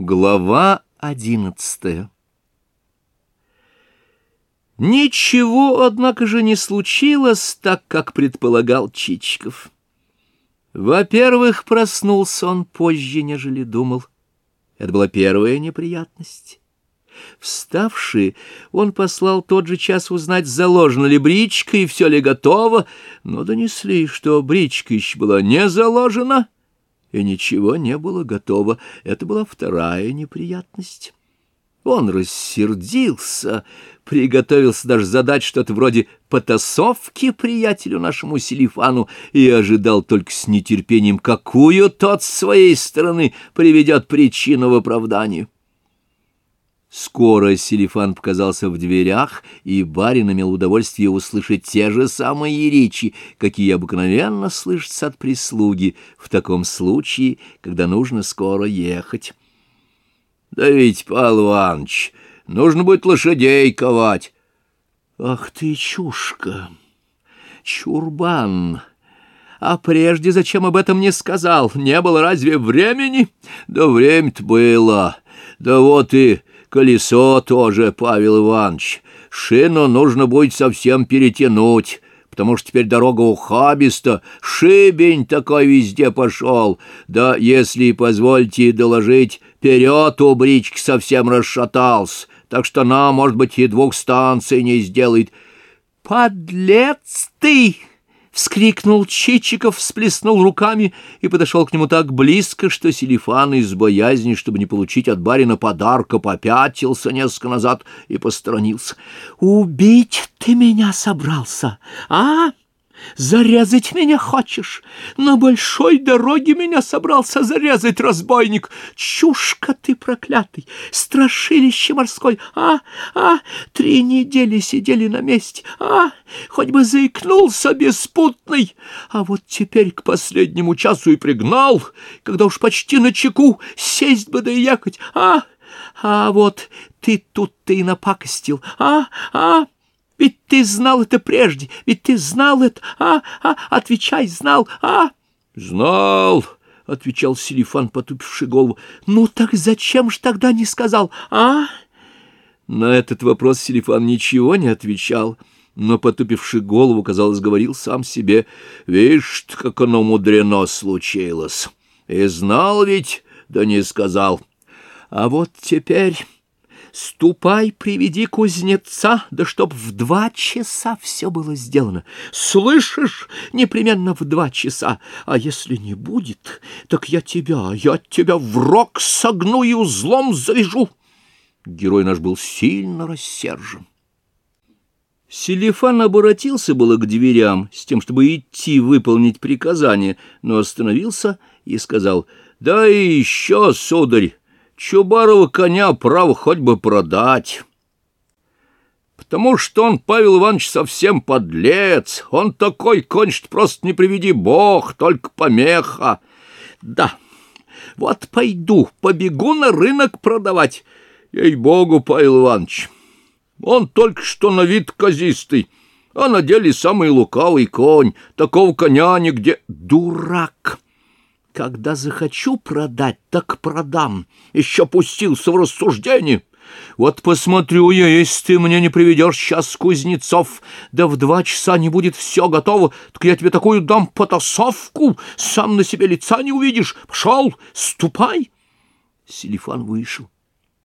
Глава одиннадцатая Ничего, однако же, не случилось так, как предполагал Чичиков. Во-первых, проснулся он позже, нежели думал. Это была первая неприятность. Вставший, он послал тот же час узнать, заложена ли бричка и все ли готово, но донесли, что бричка еще была не заложена, и ничего не было готово. Это была вторая неприятность. Он рассердился, приготовился даже задать что-то вроде потасовки приятелю нашему Селифану и ожидал только с нетерпением, какую тот с своей стороны приведет причину в оправдании. Скоро Селифан показался в дверях, и барин имел удовольствие услышать те же самые речи, какие обыкновенно слышатся от прислуги в таком случае, когда нужно скоро ехать. Да ведь, Павел Иванович, нужно будет лошадей ковать. Ах ты, чушка, чурбан! А прежде зачем об этом не сказал? Не было разве времени? Да время-то было. Да вот и колесо тоже, Павел Иванович. Шину нужно будет совсем перетянуть, потому что теперь дорога ухабиста, шибень такой везде пошел. Да, если позвольте доложить, вперед у брички совсем расшатался, так что она, может быть, и двух станций не сделает. «Подлец ты!» — вскрикнул Чичиков, всплеснул руками и подошел к нему так близко, что Селифан из боязни, чтобы не получить от барина подарка, попятился несколько назад и посторонился. «Убить ты меня собрался, а?» Зарезать меня хочешь? На большой дороге меня собрался зарезать, разбойник. Чушка ты проклятый, страшилище морской. А, а, три недели сидели на месте. А, хоть бы заикнулся беспутный. А вот теперь к последнему часу и пригнал, когда уж почти на чеку сесть бы да и ехать. А, а вот ты тут-то и напакостил. А, а... Ведь ты знал это прежде, ведь ты знал это, а, а, отвечай, знал, а? Знал, — отвечал Селифан, потупивший голову. Ну так зачем ж тогда не сказал, а? На этот вопрос Селифан ничего не отвечал, но, потупивший голову, казалось, говорил сам себе, «Вишь, как оно мудрено случилось! И знал ведь, да не сказал. А вот теперь...» Ступай, приведи кузнеца, да чтоб в два часа все было сделано. Слышишь? Непременно в два часа. А если не будет, так я тебя, я тебя в рог согну и узлом завяжу. Герой наш был сильно рассержен. Селифан обратился было к дверям с тем, чтобы идти выполнить приказание, но остановился и сказал, «Да еще, сударь, Чубарова коня право хоть бы продать. Потому что он, Павел Иванович, совсем подлец. Он такой конь, что просто не приведи бог, только помеха. Да, вот пойду, побегу на рынок продавать. Ей-богу, Павел Иванович, он только что на вид казистый, а на деле самый лукавый конь. Такого коня нигде... Дурак! Когда захочу продать, так продам. Еще пустился в рассуждение. Вот посмотрю я, если ты мне не приведешь сейчас кузнецов, да в два часа не будет все готово, так я тебе такую дам потасовку, сам на себе лица не увидишь. Пошел, ступай. Селифан вышел.